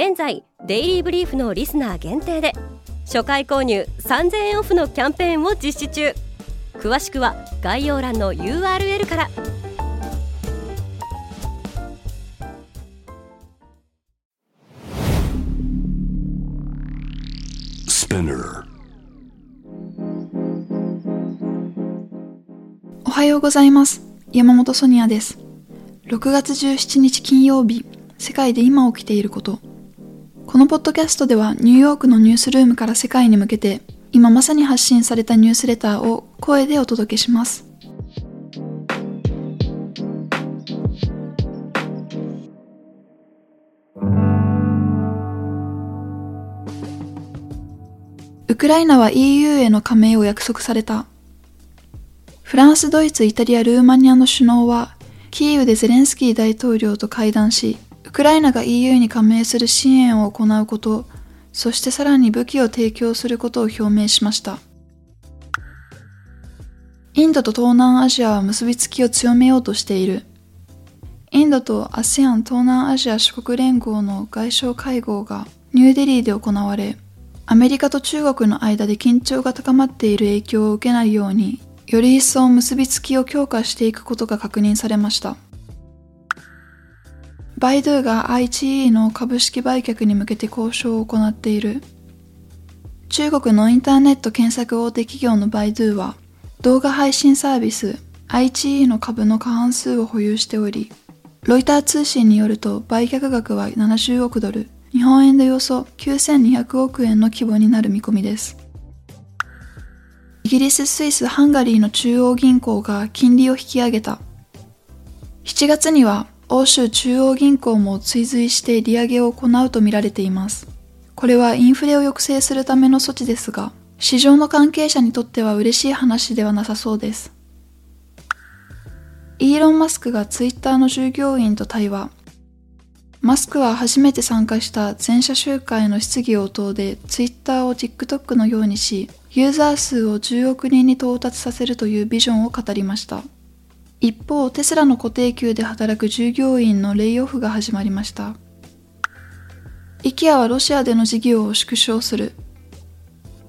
現在デイリーブリーフのリスナー限定で初回購入3000円オフのキャンペーンを実施中。詳しくは概要欄の URL から。おはようございます。山本ソニアです。6月17日金曜日世界で今起きていることこのポッドキャストではニューヨークのニュースルームから世界に向けて今まさに発信されたニュースレターを声でお届けします。ウクライナは EU への加盟を約束された。フランス、ドイツ、イタリア、ルーマニアの首脳は、キーウでゼレンスキー大統領と会談し、ウクライナが EU に加盟する支援を行うこと、そしてさらに武器を提供することを表明しました。インドと東南アジアは結びつきを強めようとしている。インドと ASEAN 東南アジア諸国連合の外相会合がニューデリーで行われ、アメリカと中国の間で緊張が高まっている影響を受けないように、より一層結びつきを強化していくことが確認されました。バイドゥが IGE の株式売却に向けて交渉を行っている。中国のインターネット検索大手企業のバイドゥは、動画配信サービス IGE の株の過半数を保有しており、ロイター通信によると売却額は70億ドル、日本円でおよそ9200億円の規模になる見込みです。イギリス、スイス、ハンガリーの中央銀行が金利を引き上げた。7月には欧州中央銀行も追随して利上げを行うとみられています。これはインフレを抑制するための措置ですが、市場の関係者にとっては嬉しい話ではなさそうです。イーロン・マスクがツイッターの従業員と対話。マスクは初めて参加した全社集会の質疑応答でツイッターを TikTok のようにし、ユーザー数を10億人に到達させるというビジョンを語りました。一方、テスラの固定給で働く従業員のレイオフが始まりました。IKEA はロシアでの事業を縮小する。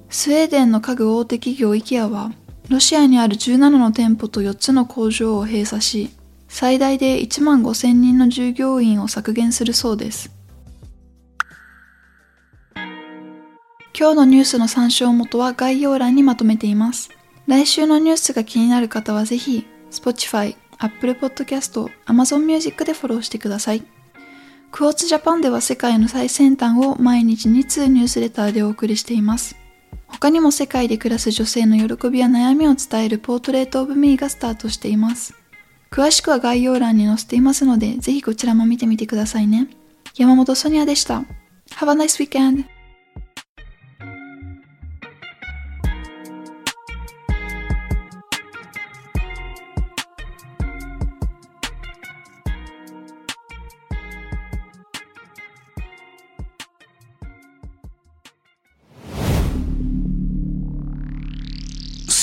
スウェーデンの家具大手企業 IKEA は、ロシアにある17の店舗と4つの工場を閉鎖し、最大で1万5000人の従業員を削減するそうです。今日のニュースの参照元は概要欄にまとめています。来週のニュースが気になる方はぜひ Spotify、Apple Podcast、Amazon Music でフォローしてください。クォーツジャパンでは世界の最先端を毎日2通ニュースレターでお送りしています。他にも世界で暮らす女性の喜びや悩みを伝えるポートレートオブミーがスタートしています。詳しくは概要欄に載せていますので、ぜひこちらも見てみてくださいね。山本ソニアでした。Have a nice weekend!